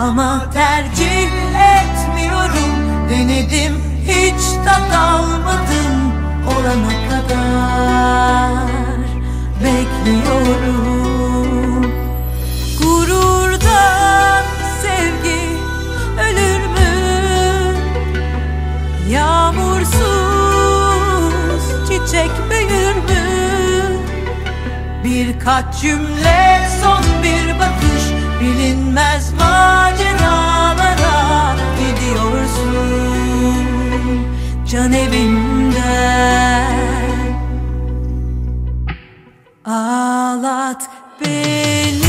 Ama tercih etmiyorum Denedim hiç tat almadım Olana kadar Bekliyorum Gururdan sevgi ölür mü? Yağmursuz çiçek büyür mü? Birkaç cümle son bir Can evimden Ağlat beni.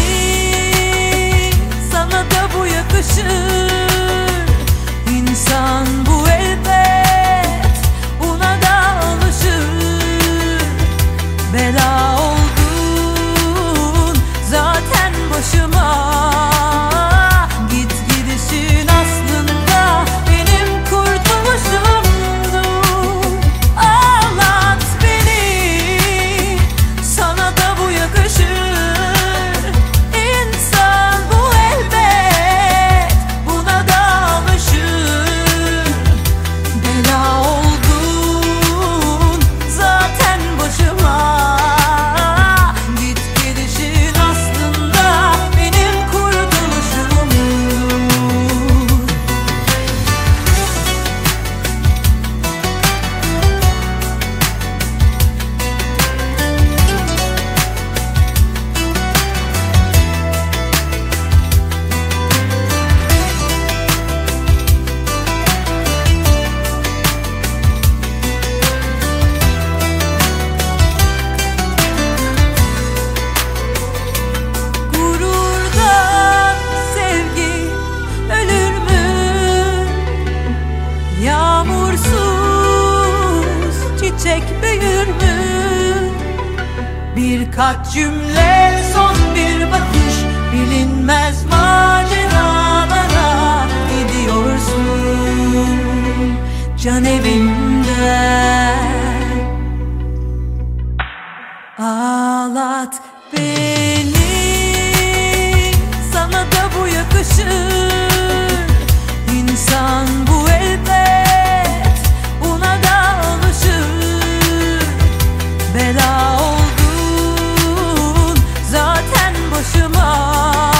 Sana da bu yakışır. İnsan bu elbet Buna da alışır. Bela Birkaç cümle son bir bakış. Bilinmez maceralara Gidiyorsun can evimden. Ağlat beni. başıma.